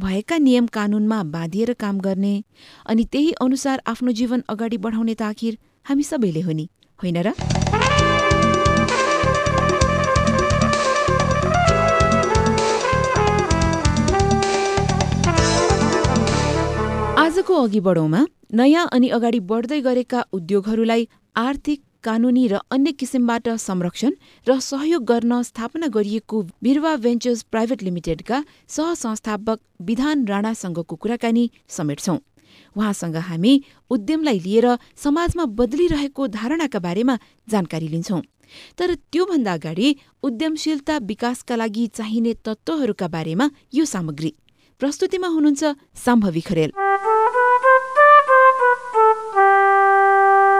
भएका नियम कानूनमा बाँधिएर काम गर्ने अनि त्यही अनुसार आफ्नो जीवन अगाडि बढाउने त हामी सबैले हो नि होइन र? आजको अघि बढौँमा नयाँ अनि अगाडि बढ्दै गरेका उद्योगहरूलाई आर्थिक कानूनी र अन्य किसिमबाट संरक्षण र सहयोग गर्न स्थापना गरिएको बिरुवा भेन्चर्स प्राइभेट लिमिटेडका सहसंस्थापक विधान राणासँगको कुराकानी समेट्छौं उहाँसँग हामी उद्यमलाई लिएर समाजमा बदलिरहेको धारणाका बारेमा जानकारी लिन्छौं। तर त्योभन्दा अगाडि उद्यमशीलता विकासका लागि चाहिने तत्त्वहरूका बारेमा यो सामग्री। प्रस्तुतिमा हुनुहुन्छ साम्भवी खरेल।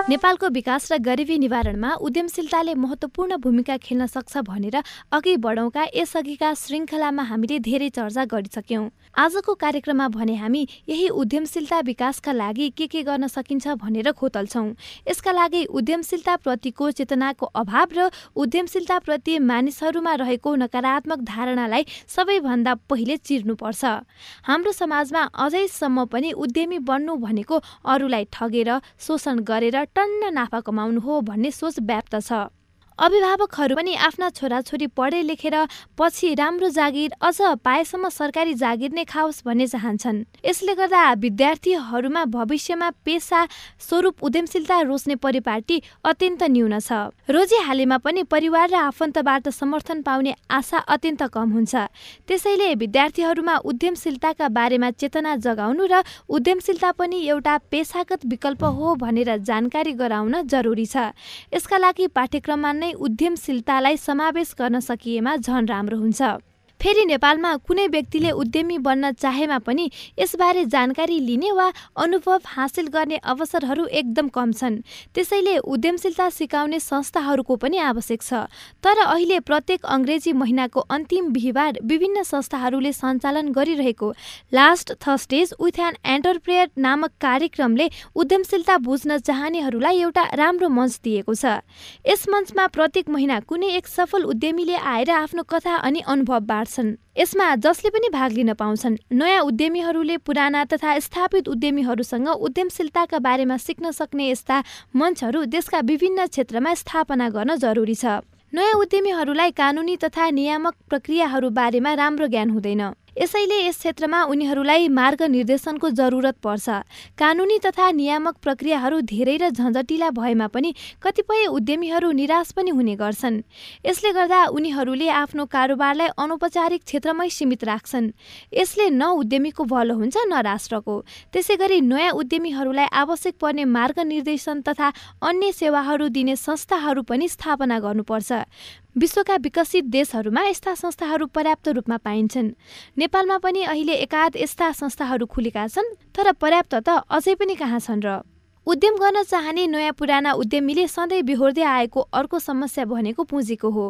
नेपालको विकास र गरिबी निवारणमा उद्यमशीलताले महत्वपूर्ण भूमिका खेल्न सक्छ भनेर अघि बढौँका यसअघिका श्रृङ्खलामा हामीले धेरै चर्चा गरिसक्यौँ। आजको कार्यक्रममा भने हामी यही उद्यमशीलता विकासका लागि के के गर्न सकिन्छ भनेर खोतल्छौँ। यसका लागि उद्यमशीलताप्रतिको चेतनाको अभाव र उद्यमशीलताप्रति मानिसहरूमा रहेको नकारात्मक धारणालाई सबैभन्दा पहिले चिर्नुपर्छ। हाम्रो समाजमा अझैसम्म पनि उद्यमी बन्नु भनेको अरूलाई ठगेर शोषण गरेर टन्न नाफा कमाउनु हो भन्ने सोच व्याप्त छ। अभिभावकहरू पनि आफ्ना छोराछोरी पढे लेखेर पछि राम्रो जागिर अझ पाएसम्म सरकारी जागिर नै खाओस् भन्ने चाहन्छन्। यसले गर्दा विद्यार्थीहरूमा भविष्यमा पेसा स्वरूप उद्यमशीलता रोज्ने परिपाटी अत्यन्त न्यून छ। रोजी हालेमा पनि परिवार र आफन्तबाट समर्थन पाउने आशा अत्यन्त कम हुन्छ। त्यसैले विद्यार्थीहरूमा उद्यमशीलताका बारेमा चेतना जगाउनु र उद्यमशीलता पनि एउटा पेसागत विकल्प हो भनेर जानकारी गराउन जरुरी छ। यसका लागि पाठ्यक्रममा नै उद्यमशीलतालाई समावेश गर्न सकिएमा झन राम्रो हुन्छ। फेरि नेपालमा कुनै व्यक्तिले उद्यमी बन्न चाहेमा पनि यसबारे जानकारी लिने वा अनुभव हासिल गर्ने अवसरहरू एकदम कम छन्। त्यसैले उद्यमशीलता सिकाउने संस्थाहरूको पनि आवश्यक छ। तर अहिले प्रत्येक अङ्ग्रेजी महिनाको अन्तिम बिहिबार विभिन्न संस्थाहरूले सञ्चालन गरिरहेको last Thursdays with an entrepreneur नामक कार्यक्रमले उद्यमशीलता बुझ्न चाहनेहरूलाई एउटा राम्रो मञ्च दिएको छ। यस मञ्चमा प्रत्येक महिना कुनै एक सफल उद्यमीले आएर आफ्नो कथा अनि अनुभव छन् यसमा जसले पनि भाग लिन पाउँछन्। नयाँ उद्यमीहरूले पुराना तथा स्थापित उद्यमीहरूसँग उद्यमशीलताका बारेमा सिक्न सक्ने यस्ता मञ्चहरू देशका विभिन्न क्षेत्रमा स्थापना गर्न जरुरी छ। नयाँ उद्यमीहरूलाई कानुनी तथा नियामक प्रक्रियाहरू बारेमा राम्रो ज्ञान हुँदैन। यसैले यस क्षेत्रमा उनीहरूलाई मार्गनिर्देशनको जरुरत पर्छ। कानुनी तथा नियामक प्रक्रियाहरू धेरै र झन्झटिला भएमा पनि कतिपय उद्यमीहरू निराश पनि हुने गर्छन्। यसले गर्दा उनीहरूले आफ्नो कारोबारलाई अनौपचारिक क्षेत्रमै सीमित राख्छन्। यसले न उद्यमीको भलो हुन्छ न राष्ट्रको। त्यसै गरी नयाँ उद्यमीहरूलाई आवश्यक पर्ने मार्गनिर्देशन तथा अन्य सेवाहरू दिने संस्थाहरू पनि स्थापना गर्नुपर्छ। विश्वका विकसित देशहरूमा यस्ता संस्थाहरू पर्याप्त रूपमा पाइन्छन्। नेपालमा पनि अहिले एकाध यस्ता संस्थाहरू खुलेका छन् तर पर्याप्त त अझै पनि कहाँ छन् र? उद्यम गर्न चाहने नयाँ पुराना उद्यमीले सधैँ बिहोर्दै आएको अर्को समस्या भनेको पुँजीको हो।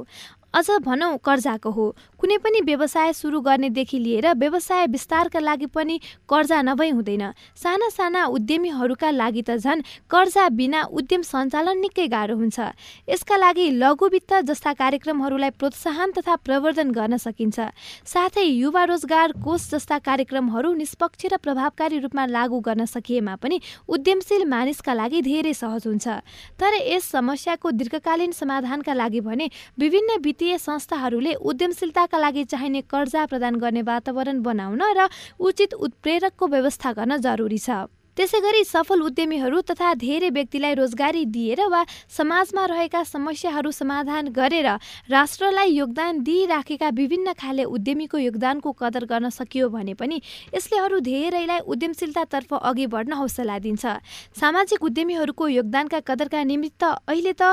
अझ भनौँ कर्जाको हो। कुनै पनि व्यवसाय सुरु गर्नेदेखि लिएर व्यवसाय विस्तारका लागि पनि कर्जा नभई हुँदैन। साना साना उद्यमीहरूका लागि त झन् कर्जा बिना उद्यम सञ्चालन निकै गाह्रो हुन्छ। यसका लागि लघु वित्त जस्ता कार्यक्रमहरूलाई प्रोत्साहन तथा प्रवर्धन गर्न सकिन्छ। साथै युवा रोजगार कोष जस्ता कार्यक्रमहरू निष्पक्ष र प्रभावकारी रूपमा लागू गर्न सकिएमा पनि उद्यमशील मानिसका लागि धेरै सहज हुन्छ। तर यस समस्याको दीर्घकालीन समाधानका लागि भने विभिन्न वित्तीय संस्थाहरूले उद्यमशीलताका लागि चाहिने कर्जा प्रदान गर्ने वातावरण बनाउन र उचित उत्प्रेरकको व्यवस्था गर्न जरुरी छ। त्यसै गरी सफल उद्यमीहरू तथा धेरै व्यक्तिलाई रोजगारी दिएर वा समाजमा रहेका समस्याहरू समाधान गरेर राष्ट्रलाई योगदान दिइराखेका विभिन्न खाले उद्यमीको योगदानको कदर गर्न सकियो भने पनि यसले अरू धेरैलाई उद्यमशीलतातर्फ अघि बढ्न हौसला दिन्छ। सामाजिक उद्यमीहरूको योगदानका कदरका निमित्त अहिले त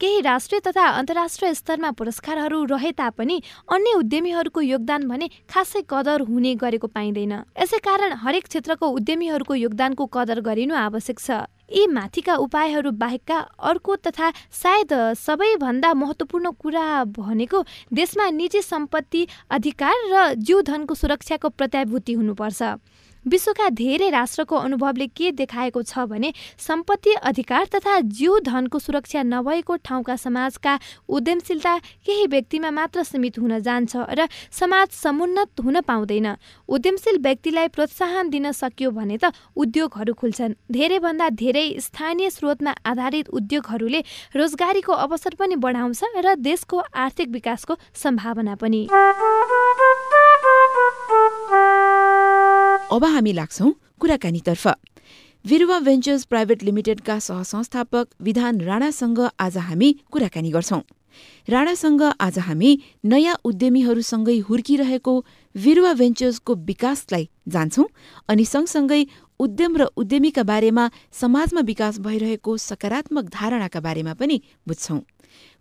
केही राष्ट्रिय तथा अन्तर्राष्ट्रिय स्तरमा पुरस्कारहरू रहे तापनि अन्य उद्यमीहरूको योगदान भने खासै कदर हुने गरेको पाइँदैन। यसै कारण हरेक क्षेत्रको उद्यमीहरूको योगदान धनको कदर गरिनु आवश्यक छ। यी माथिका उपायहरू बाहेकका अर्को तथा सायद सबैभन्दा महत्त्वपूर्ण कुरा भनेको देशमा निजी सम्पत्ति अधिकार र जीवधनको सुरक्षाको प्रत्याभूति हुनुपर्छ। विश्वका धेरै राष्ट्रको अनुभवले के देखाएको छ भने सम्पत्ति अधिकार तथा जीव धनको सुरक्षा नभएको ठाउँका समाजका उद्यमशीलता केही व्यक्तिमा मात्र सीमित हुन जान्छ र समाज समुन्नत हुन पाउँदैन। उद्यमशील व्यक्तिलाई प्रोत्साहन दिन सकियो भने त उद्योगहरू खुल्छन्। धेरैभन्दा धेरै स्थानीय स्रोतमा आधारित उद्योगहरूले रोजगारीको अवसर पनि बढाउँछ र देशको आर्थिक विकासको सम्भावना पनि। अब हामी लाग्छौं कुराकानीतर्फ। विरुवा भेन्चर्स प्राइभेट लिमिटेडका सहसंस्थापक विधान राणासँग आज हामी कुराकानी गर्छौं। राणासँग आज हामी नयाँ उद्यमीहरूसँगै हुर्किरहेको विरुवा भेन्चर्सको विकासलाई जान्छौं अनि सँगसँगै उद्यम र उद्यमीका बारेमा समाजमा विकास भइरहेको सकारात्मक धारणाका बारेमा पनि बुझ्छौं।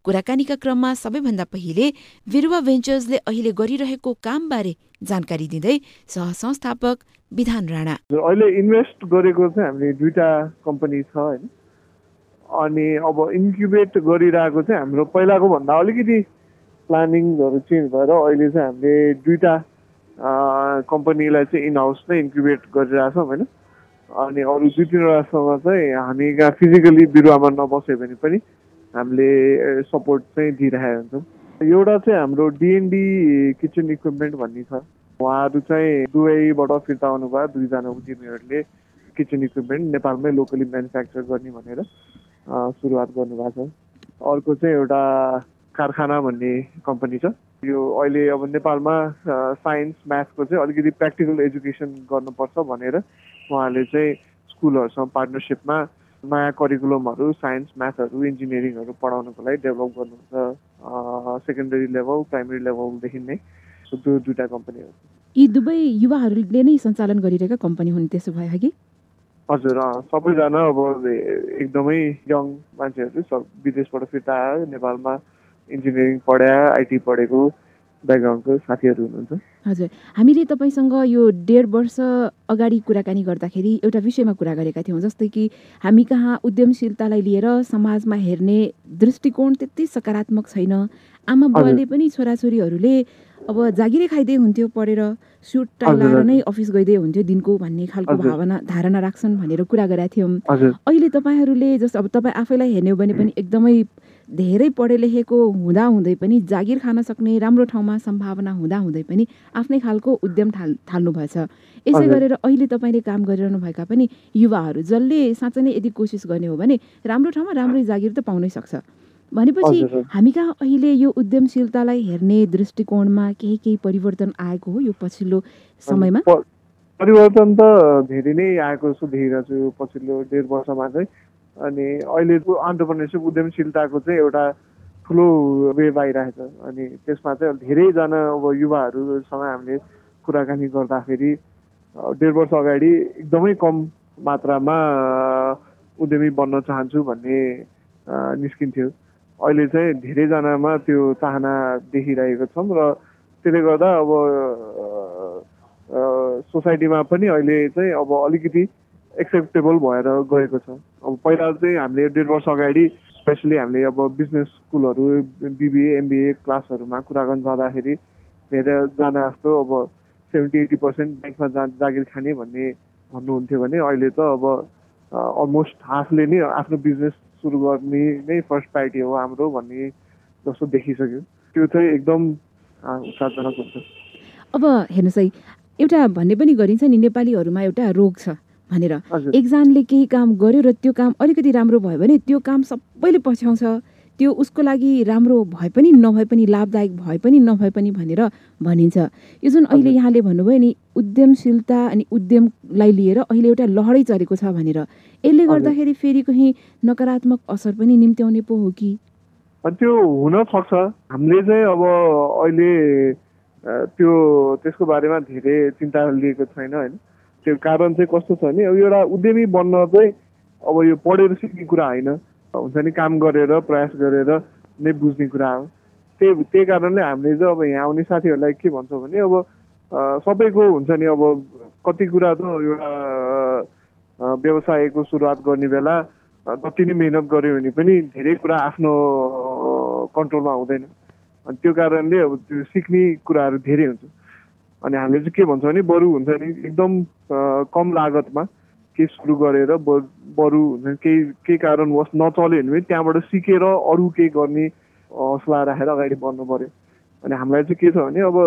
कुराकानीका क्रममा सबैभन्दा पहिले विरुवा भेन्चर्सले अहिले गरिरहेको कामबारे जानकारी दिँदै सहसंस्थापक विधान राणा। अहिले इन्भेस्ट गरेको चाहिँ हामीले दुईटा कम्पनी छ होइन। अनि अब इन्क्युबेट गरिरहेको चाहिँ हाम्रो पहिलाको भन्दा अलिकति प्लानिङहरू चेन्ज भएर अहिले चाहिँ हामीले दुईवटा कम्पनीलाई चाहिँ इन हाउस नै इन्क्युबेट गरिरहेछौँ होइन। अनि अरू दुई तिनवटासँग चाहिँ हामी कहाँ फिजिकली बिरुवामा नबस्यो भने पनि हामीले सपोर्ट चाहिँ दिइरहेका हुन्छौँ एउटा चाहिँ हाम्रो डिएनडी किचन इक्विपमेन्ट भन्ने छ। उहाँहरू चाहिँ दुवैबाट फिर्ता आउनुभयो दुईजना उद्यमीहरूले किचन इक्विपमेन्ट नेपालमै लोकली म्यानुफ्याक्चर गर्ने भनेर सुरुवात गर्नुभएको छ। अर्को चाहिँ एउटा कारखाना भन्ने कम्पनी छ। यो अहिले अब नेपालमा साइन्स म्याथको चाहिँ अलिकति प्र्याक्टिकल एजुकेसन गर्नुपर्छ भनेर उहाँले चाहिँ स्कुलहरूसँग पार्टनरसिपमा नयाँ करिकुलमहरू साइन्स म्याथहरू इन्जिनियरिङहरू पढाउनको लागि डेभलप गर्नुहुन्छ सेकेन्डरी लेभल प्राइमेरी लेभलदेखि नै त्यो दुइटा कम्पनीहरू यी दुवै युवाहरूले नै सञ्चालन गरिरहेका कम्पनी हुन् त्यसो भए कि? हजुर सबैजना अब एकदमै यङ मान्छेहरू सब विदेशबाट फिर्ता आयो नेपालमा इन्जिनियरिङ पढायो आइटी पढेको ब्याकग्राउन्डको साथीहरू हुनुहुन्छ। हजुर। हामीले तपाईँसँग यो डेढ वर्ष अगाडि कुराकानी गर्दाखेरि एउटा विषयमा कुरा गरेका थियौँ जस्तै कि हामी कहाँ उद्यमशीलतालाई लिएर समाजमा हेर्ने दृष्टिकोण त्यति सकारात्मक छैन। आमा बुवाले पनि छोराछोरीहरूले अब जागिरै खाइदिए हुन्थ्यो पढेर सुट टाई लाएर नै अफिस गइदिए हुन्थ्यो दिनको भन्ने खालको भावना धारणा राख्छन् भनेर कुरा गरेका थियौँ। अहिले तपाईँहरूले जस्तो अब तपाईँ आफैलाई हेर्ने हो भने पनि एकदमै धेरै पढे लेखेको हुँदा हुँदै पनि जागिर खान सक्ने राम्रो ठाउँमा सम्भावना हुँदा हुँदै पनि आफ्नै खालको उद्यम थाल थाल्नु भएछ यसै गरेर अहिले तपाईँले काम गरिरहनु भएका पनि युवाहरू जसले साँच्चै नै यदि कोसिस गर्ने हो भने राम्रो ठाउँमा राम्रै जागिर त पाउनै सक्छ। भनेपछि हामी कहाँ अहिले यो उद्यमशीलतालाई हेर्ने दृष्टिकोणमा केही केही परिवर्तन आएको हो यो पछिल्लो समयमा? परिवर्तन त धेरै नै आएको जस्तो देखिरहेको छु पछिल्लो डेढ वर्षमा चाहिँ। अनि अहिलेको अन्टरप्रेनरसिप उद्यमशीलताको चाहिँ एउटा ठुलो वेभ आइरहेछ अनि त्यसमा चाहिँ धेरैजना अब युवाहरूसँग हामीले कुराकानी गर्दाखेरि डेढ वर्ष अगाडि एकदमै कम मात्रामा उद्यमी बन्न चाहन्छु भन्ने निस्किन्थ्यो। अहिले चाहिँ धेरैजनामा त्यो चाहना देखिरहेको छौँ र त्यसले गर्दा अब सोसाइटीमा पनि अहिले चाहिँ अब अलिकति एक्सेप्टेबल भएर गएको छ। अब पहिला चाहिँ हामीले डेढ वर्ष अगाडि स्पेसली हामीले अब बिजनेस स्कुलहरू बिबिए एमबिए क्लासहरूमा कुरा गर्न जाँदाखेरि धेरैजना जस्तो अब सेभेन्टी एटी पर्सेन्ट ब्याङ्कमा जा जागिर खाने भन्ने भन्नुहुन्थ्यो भने अहिले त अब अलमोस्ट हाफले नै आफ्नो बिजनेस सुरु गर्ने नै फर्स्ट प्रायोरिटी हो हाम्रो भन्ने जस्तो देखिसक्यो। त्यो चाहिँ एकदम उत्साहजनक हुन्छ। अब हेर्नुहोस् है एउटा भन्ने पनि गरिन्छ नि नेपालीहरूमा एउटा रोग छ। भनेर। एकजनाले केही काम गर्यो र त्यो काम अलिकति राम्रो भयो भने त्यो काम सबैले पछ्याउँछ। त्यो उसको लागि राम्रो भए पनि नभए पनि लाभदायक भए पनि नभए पनि भनेर भनिन्छ। यो जुन अहिले यहाँले भन्नुभयो नि उद्यमशीलता अनि उद्यमलाई लिएर अहिले एउटा लहरै चलेको छ भनेर। यसले गर्दाखेरि फेरि कहीँ नकारात्मक असर पनि निम्त्याउने पो हो कि? त्यो हुन सक्छ। हामीले चाहिँ अब अहिले त्यो त्यसको बारेमा धेरै चिन्ता लिएको छैन होइन। त्यो कारण चाहिँ कस्तो छ भने अब एउटा उद्यमी बन्न चाहिँ अब यो पढेर सिक्ने कुरा होइन। हुन्छ नि काम गरेर प्रयास गरेर नै बुझ्ने कुरा हो। त्यही त्यही कारणले हामीले चाहिँ अब यहाँ आउने साथीहरूलाई के भन्छौँ भने अब सबैको हुन्छ नि अब कति कुरा त एउटा व्यवसायको सुरुवात गर्ने बेला जति नै मिहिनेत गऱ्यो भने पनि धेरै कुरा आफ्नो कन्ट्रोलमा हुँदैन अनि त्यो कारणले अब त्यो सिक्ने कुराहरू धेरै हुन्छ। अनि हामीले चाहिँ के भन्छ भने बरु हुन्छ नि एकदम कम लागतमा केही सुरु गरेर बरु हुन्छ केही केही कारणवश नचल्यो भने पनि त्यहाँबाट सिकेर अरू केही गर्ने हौसला राखेर अगाडि बढ्नु पऱ्यो अनि हामीलाई चाहिँ के छ भने अब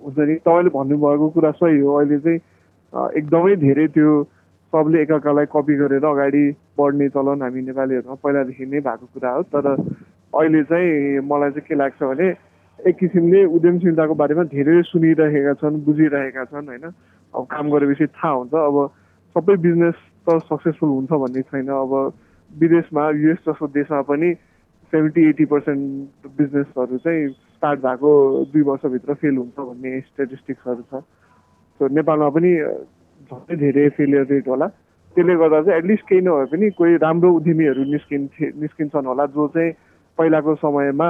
हुन्छ नि तपाईँले भन्नुभएको कुरा सही हो। अहिले चाहिँ एकदमै धेरै त्यो सबले एकअर्कालाई कपी गरेर अगाडि बढ्ने चलन हामी नेपालीहरूमा पहिलादेखि नै भएको कुरा हो। तर अहिले चाहिँ मलाई चाहिँ के लाग्छ भने एक किसिमले उद्यमशीलताको बारेमा धेरै सुनिरहेका छन् बुझिरहेका छन् होइन? अब काम गरेपछि थाहा हुन्छ अब सबै बिजनेस त सक्सेसफुल हुन्छ भन्ने छैन। अब विदेशमा युएस जस्तो देशमा पनि सेभेन्टी एटी पर्सेन्ट बिजनेसहरू चाहिँ स्टार्ट भएको दुई वर्षभित्र फेल हुन्छ भन्ने स्टेटिस्टिक्सहरू छ। सो नेपालमा पनि झन् धेरै फेलियर रेट होला। त्यसले गर्दा चाहिँ एटलिस्ट केही नभए पनि कोही राम्रो उद्यमीहरू निस्किन्थे निस्किन्छन् होला जो चाहिँ पहिलाको समयमा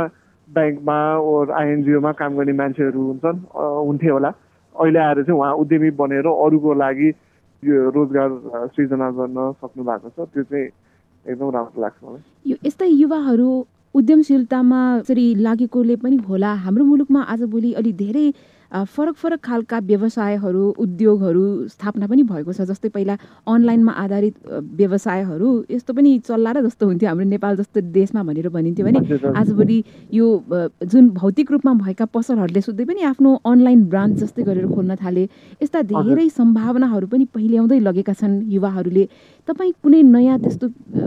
ब्याङ्कमा ओर आइएनजिओमा काम गर्ने मान्छेहरू हुन्छन् हुन्थे होला। अहिले आएर चाहिँ उहाँ उद्यमी बनेर अरूको लागि यो रोजगार सृजना गर्न सक्नु भएको छ। त्यो चाहिँ एकदम राम्रो लाग्छ मलाई। यो यस्तै युवाहरू उद्यमशीलतामा यसरी लागेकोले पनि होला। हाम्रो मुलुकमा आजभोलि अलि धेरै फरक फरक खालका व्यवसायहरू उद्योगहरू स्थापना पनि भएको छ। जस्तै पहिला अनलाइनमा आधारित व्यवसायहरू यस्तो पनि चल्ला र जस्तो हुन्थ्यो हाम्रो नेपाल जस्तो देशमा भनेर भनिन्थ्यो भने आजभोलि यो जुन भौतिक रूपमा भएका पसलहरूले सुत्दै पनि आफ्नो अनलाइन ब्रान्च जस्तै गरेर खोल्न थाले। यस्ता धेरै सम्भावनाहरू पनि पहिल्याउँदै लगेका छन् युवाहरूले। तपाईँ कुनै नयाँ त्यस्तो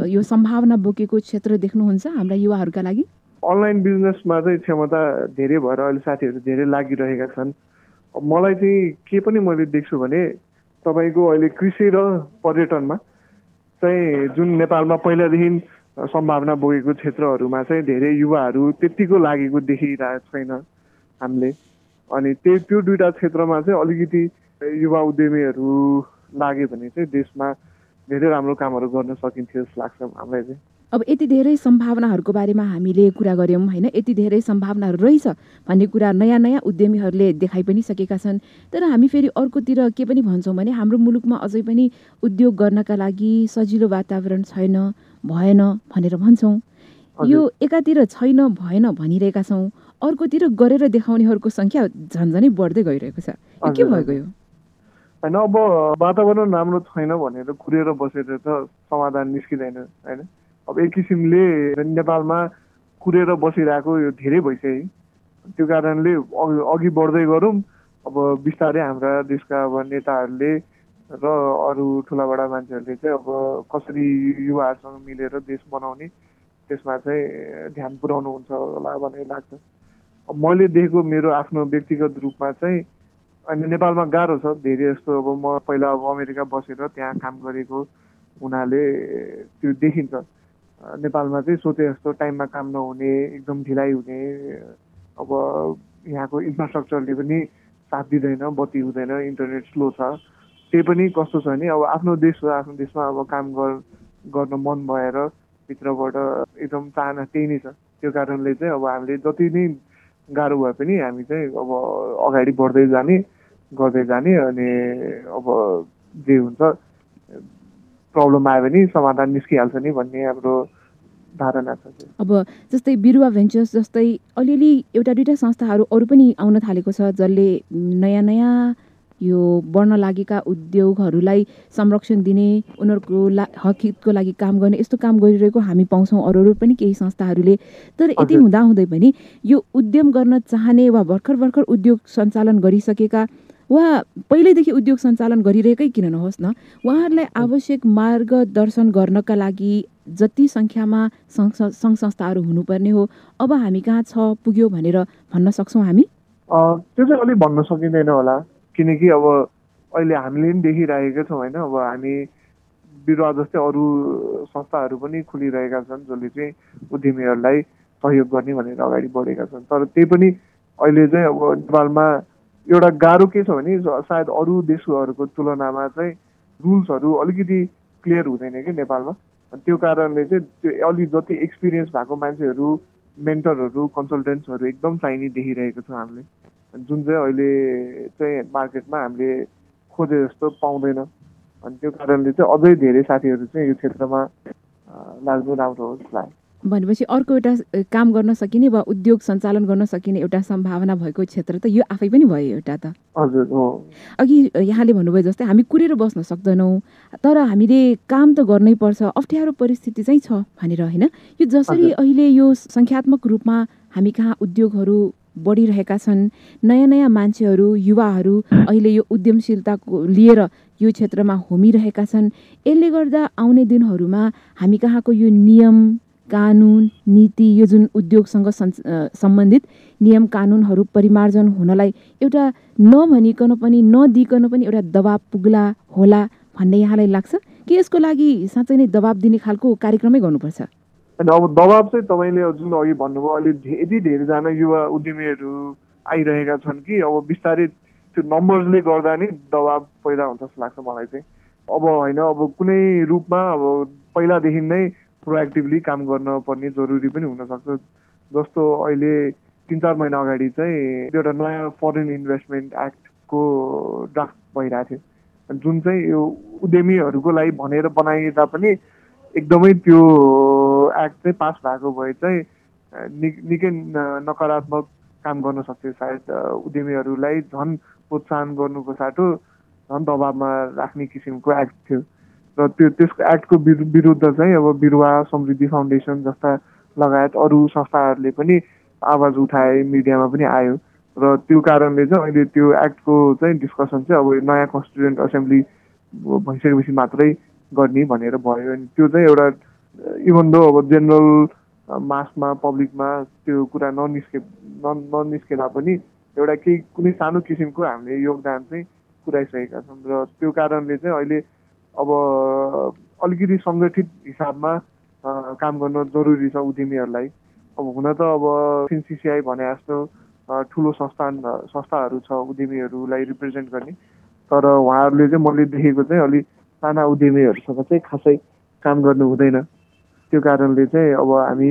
यो सम्भावना बोकेको क्षेत्र देख्नुहुन्छ हाम्रा युवाहरूका लागि? अनलाइन बिजनेसमा चाहिँ क्षमता धेरै भएर अहिले साथीहरू धेरै लागिरहेका छन्। मलाई चाहिँ के पनि मैले देख्छु भने तपाईँको अहिले कृषि र पर्यटनमा चाहिँ जुन नेपालमा पहिलादेखि सम्भावना बोकेको क्षेत्रहरूमा चाहिँ धेरै युवाहरू त्यत्तिको लागेको देखिरहेको छैन हामीले। अनि त्यो त्यो दुइटा क्षेत्रमा चाहिँ अलिकति युवा उद्यमीहरू लाग्यो भने चाहिँ देशमा धेरै राम्रो कामहरू गर्न सकिन्थ्यो जस्तो लाग्छ हामीलाई चाहिँ। अब यति धेरै सम्भावनाहरूको बारेमा हामीले कुरा गऱ्यौँ होइन? यति धेरै सम्भावनाहरू रहेछ भन्ने कुरा नयाँ नयाँ उद्यमीहरूले देखाइ पनि सकेका छन्। तर हामी फेरि अर्कोतिर के पनि भन्छौँ भने हाम्रो मुलुकमा अझै पनि उद्योग गर्नका लागि सजिलो वातावरण छैन भएन भनेर भन्छौँ। यो एकातिर छैन भएन भनिरहेका छौँ। अर्कोतिर गरेर देखाउनेहरूको सङ्ख्या झन्झनै बढ्दै गइरहेको छ। के भएको यो? होइन अब वातावरण राम्रो छैन भनेर कुरेर बसेर त समाधान निस्किँदैन होइन? अब एक किसिमले नेपालमा कुरेर बसिरहेको यो धेरै भइसक्यो त्यो कारणले अघि बढ्दै गरौँ। अब बिस्तारै हाम्रा देशका अब नेताहरूले र अरू ठुला बडा मान्छेहरूले चाहिँ अब कसरी युवाहरूसँग मिलेर देश बनाउने त्यसमा चाहिँ ध्यान पुर्याउनु हुन्छ होला भन्ने लाग्छ। मैले देखेको मेरो आफ्नो व्यक्तिगत रूपमा चाहिँ अनि नेपालमा गाह्रो छ। धेरै जस्तो अब म पहिला अब अमेरिका बसेर त्यहाँ काम गरेको हुनाले त्यो देखिन्छ। नेपालमा चाहिँ सोचे जस्तो टाइममा काम नहुने एकदम ढिलाइ हुने अब यहाँको इन्फ्रास्ट्रक्चरले पनि साथ दिँदैन बत्ती हुँदैन इन्टरनेट स्लो छ। त्यही पनि कस्तो छ भने अब आफ्नो देश हो आफ्नो देशमा अब काम गर्न मन भएर भित्रबाट एकदम चाहना त्यही नै छ। त्यो कारणले चाहिँ अब हामीले जति नै गाह्रो भए पनि हामी चाहिँ अब अगाडि बढ्दै जाने गर्दै जाने अनि अब जे हुन्छ प्रब्लम आयो भने समाधान निस्किहाल्छ नि भन्ने हाम्रो धारणा छ अब जस्तै बिरुवा भेन्चर्स जस्तै अलिअलि एउटा दुइटा संस्थाहरू अरू पनि आउन थालेको छ जसले नयाँ नयाँ यो बढ्न लागेका उद्योगहरूलाई संरक्षण दिने उनीहरूको ला हकितको लागि काम गर्ने यस्तो काम गरिरहेको हामी पाउँछौँ अरू अरू पनि केही संस्थाहरूले। तर यति हुँदाहुँदै पनि यो उद्यम गर्न चाहने वा भर्खर भर्खर उद्योग सञ्चालन गरिसकेका वा पहिल्यैदेखि उद्योग सञ्चालन गरिरहेकै किन नहोस् न? उहाँहरूलाई आवश्यक मार्गदर्शन गर्नका लागि जति सङ्ख्यामा सङ्घ संस्थाहरू हुनुपर्ने हो अब हामी कहाँ छ पुग्यो भनेर भन्न सक्छौँ हामी? त्यो चाहिँ अलिक भन्न सकिँदैन होला किनकि अब अहिले हामीले पनि देखिरहेका छौँ होइन? अब हामी बिरुवा जस्तै अरू संस्थाहरू पनि खुलिरहेका छन् जसले चाहिँ उद्यमीहरूलाई सहयोग गर्ने भनेर अगाडि बढेका छन्। तर त्यही पनि अहिले चाहिँ अब नेपालमा एउटा गाह्रो के छ भने सायद अरू देशहरूको तुलनामा चाहिँ रुल्सहरू अलिकति क्लियर हुँदैन कि नेपालमा। त्यो कारणले चाहिँ त्यो अलि जति एक्सपिरियन्स भएको मान्छेहरू मेन्टरहरू कन्सल्टेन्ट्सहरू एकदम चाहिने देखिरहेको छ हामीले। जुन चाहिँ अहिले चाहिँ मार्केटमा हामीले खोजे जस्तो पाउँदैन। अनि त्यो कारणले चाहिँ अझै धेरै साथीहरू चाहिँ यो क्षेत्रमा लाग्नु राम्रो हो जस्तो भनेपछि अर्को एउटा काम गर्न सकिने वा उद्योग सञ्चालन गर्न सकिने एउटा सम्भावना भएको क्षेत्र त यो आफै पनि भयो एउटा त। हजुर अघि यहाँले भन्नुभयो जस्तै हामी कुरेर बस्न सक्दैनौँ तर हामीले काम त गर्नै पर्छ अप्ठ्यारो परिस्थिति चाहिँ छ भनेर होइन? यो जसरी अहिले यो सङ्ख्यात्मक रूपमा हामी कहाँ उद्योगहरू बढिरहेका छन् नयाँ नयाँ मान्छेहरू युवाहरू अहिले यो उद्यमशीलताको लिएर यो क्षेत्रमा होमिरहेका छन् यसले गर्दा आउने दिनहरूमा हामी कहाँको यो नियम कानुन नीति यो जुन उद्योगसँग सम्बन्धित नियम कानुनहरू परिमार्जन हुनलाई एउटा नभनिकन पनि नदिकन पनि एउटा दबाब पुग्ला होला भन्ने यहाँलाई लाग्छ। कि यसको लागि साँच्चै नै दबाब दिने खालको कार्यक्रमै गर्नुपर्छ? अनि अब दबाब चाहिँ तपाईँले जुन अघि भन्नुभयो अहिले यति धेरैजना युवा उद्यमीहरू आइरहेका छन् कि अब बिस्तारै त्यो नम्बर्सले गर्दा नै दबाब पैदा हुन्छ जस्तो लाग्छ मलाई चाहिँ। अब होइन अब कुनै रूपमा अब पहिलादेखि नै प्रोएक्टिभली काम गर्न पर्ने जरुरी पनि हुनसक्छ। जस्तो अहिले तिन चार महिना अगाडि चाहिँ एउटा नयाँ फरेन इन्भेस्टमेन्ट एक्टको ड्राफ्ट भइरहेको थियो। जुन चाहिँ यो उद्यमीहरूको लागि भनेर बनाइँदा पनि एकदमै त्यो एक्ट चाहिँ पास भएको भए चाहिँ निकै नकारात्मक काम गर्न सक्थ्यो। सायद उद्यमीहरूलाई झन् प्रोत्साहन गर्नुको साटो झन् दबाबमा राख्ने किसिमको एक्ट थियो। र त्यो त्यसको एक्टको विरुद्ध चाहिँ अब बिरुवा समृद्धि फाउन्डेसन जस्ता लगायत अरू संस्थाहरूले पनि आवाज उठाए मिडियामा पनि आयो। र त्यो कारणले चाहिँ अहिले त्यो एक्टको चाहिँ डिस्कसन चाहिँ अब नयाँ कन्स्टिट्युन्ट एसेम्ब्ली भइसकेपछि मात्रै गर्ने भनेर भयो। अनि त्यो चाहिँ एउटा इभन दो अब जेनरल मासमा पब्लिकमा त्यो कुरा ननिस्के ननिस्केदा पनि एउटा केही कुनै सानो किसिमको हामीले योगदान चाहिँ पुऱ्याइसकेका छौँ। र त्यो कारणले चाहिँ अहिले अब अलिकति सङ्गठित हिसाबमा काम गर्न जरुरी छ उद्यमीहरूलाई। अब हुन त अब सिनसिसिआई भने जस्तो ठुलो संस्थान संस्थाहरू छ उद्यमीहरूलाई रिप्रेजेन्ट गर्ने। तर उहाँहरूले चाहिँ मैले देखेको चाहिँ अलिक साना उद्यमीहरूसँग चाहिँ खासै काम गर्नु हुँदैन। त्यो कारणले चाहिँ अब हामी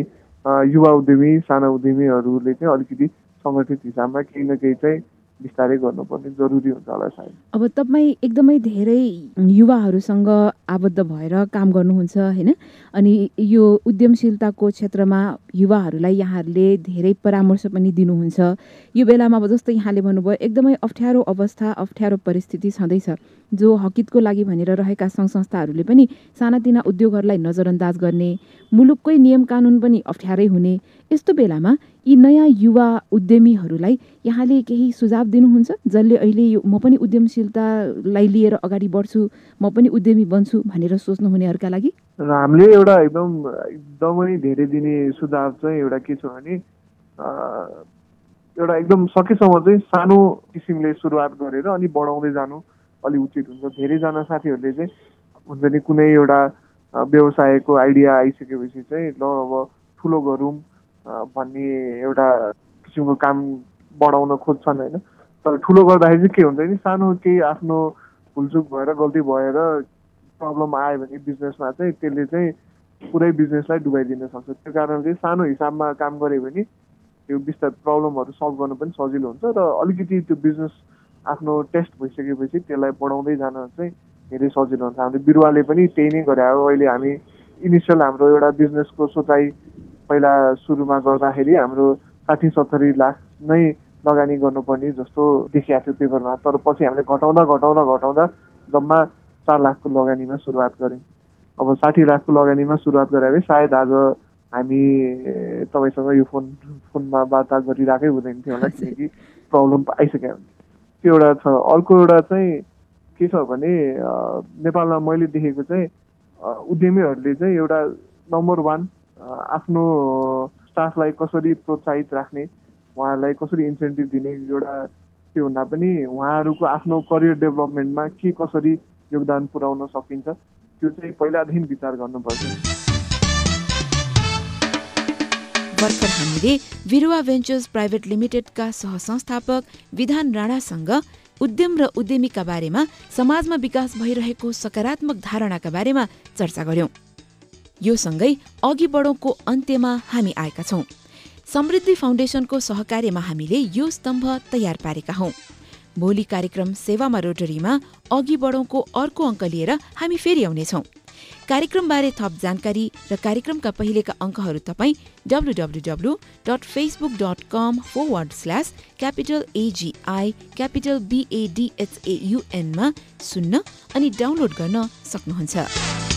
युवा उद्यमी साना उद्यमीहरूले चाहिँ अलिकति सङ्गठित हिसाबमा केही न केही चाहिँ बिस्तारै गर्नुपर्ने जरुरी हुन्छ होला सायद। अब तपाईँ एकदमै धेरै युवाहरूसँग आबद्ध भएर काम गर्नुहुन्छ होइन? अनि यो उद्यमशीलताको क्षेत्रमा युवाहरूलाई यहाँहरूले धेरै परामर्श पनि दिनुहुन्छ। यो बेलामा अब जस्तै यहाँले भन्नुभयो एकदमै अप्ठ्यारो अवस्था अप्ठ्यारो परिस्थिति छँदैछ। जो हकितको लागि भनेर रहेका सङ्घ संस्थाहरूले पनि सानातिना उद्योगहरूलाई नजरअन्दाज गर्ने मुलुककै नियम कानुन पनि अप्ठ्यारै हुने यस्तो बेलामा यी नयाँ युवा उद्यमीहरूलाई यहाँले केही सुझाव दिनुहुन्छ जसले अहिले यो म पनि उद्यमशीलतालाई लिएर अगाडि बढ्छु म पनि उद्यमी बन्छु भनेर सोच्नुहुनेहरूका लागि? हामीले एउटा एकदम एकदमै धेरै दिने सुझाव चाहिँ एउटा के छ भने एउटा एकदम सकेसम्म चाहिँ सानो किसिमले सुरुवात गरेर अनि बढाउँदै जानु अलिक उचित हुन्छ धेरैजना साथीहरूले चाहिँ हुन्छ नि कुनै एउटा व्यवसायको आइडिया आइसकेपछि चाहिँ ल अब ठुलो गरौँ भन्ने एउटा किसिमको काम बढाउन खोज्छन् होइन तर ठुलो गर्दाखेरि चाहिँ के हुन्छ नि सानो केही आफ्नो भुलचुक भएर गल्ती भएर प्रब्लम आयो भने बिजनेसमा चाहिँ त्यसले चाहिँ पुरै बिजनेसलाई डुबाइदिन सक्छ त्यो कारण चाहिँ सानो हिसाबमा काम गऱ्यो भने त्यो बिस्तार प्रब्लमहरू सल्भ गर्न पनि सजिलो हुन्छ र अलिकति त्यो बिजनेस आफ्नो टेस्ट भइसकेपछि त्यसलाई बढाउँदै जान चाहिँ धेरै सजिलो हुन्छ। हाम्रो बिरुवाले पनि त्यही नै गरे। हो अहिले हामी इनिसियल हाम्रो एउटा बिजनेसको सोचाइ पहिला सुरुमा गर्दाखेरि हाम्रो साठी सत्तरी लाख नै लगानी गर्नुपर्ने जस्तो देखिएको थियो पेपरमा। तर पछि हामीले घटाउँदा घटाउँदा घटाउँदा जम्मा चार लाखको लगानीमा सुरुवात गऱ्यौँ। अब साठी लाखको लगानीमा सुरुवात गरे भने सायद आज हामी तपाईँसँग यो फोन फोनमा वार्ता गरिरहेकै हुँदैन थियो होला किनकि प्रब्लम आइसक्यो त्यो एउटा छ अर्को एउटा चाहिँ के छ भने नेपालमा मैले देखेको चाहिँ उद्यमीहरूले चाहिँ एउटा नम्बर वान आफ्नो स्टाफलाई कसरी प्रोत्साहित राख्ने उहाँहरूलाई कसरी इन्सेन्टिभ दिने एउटा त्योभन्दा पनि उहाँहरूको आफ्नो करियर डेभलपमेन्टमा के कसरी योगदान पुर्याउन सकिन्छ त्यो चाहिँ पहिलादेखि विचार गर्नुपर्छ। भर्खर हामीले बिरुवा भेन्चर्स प्राइभेट लिमिटेडका सहसंस्थापक विधान राणासँग उद्यम र उद्यमीका बारेमा समाजमा विकास भइरहेको सकारात्मक धारणाका बारेमा चर्चा गर्यौं। यो सँगै अघि बढौँको अन्त्यमा हामी आएका छौँ। समृद्धि फाउन्डेसनको सहकार्यमा हामीले यो स्तम्भ तयार पारेका हौँ। भोलि कार्यक्रम सेवामा रोटरीमा अघि बढौँको अर्को अङ्क लिएर हामी फेरि आउनेछौँ। कार्यक्रमबारे थप जानकारी र कार्यक्रमका पहिलेका अङ्कहरू तपाईँ डब्लुडब्लुडब्लु dot facebook dot com forward slash capital AGI capital बिएडिएचएयुएनमा सुन्न अनि डाउनलोड गर्न सक्नुहुन्छ।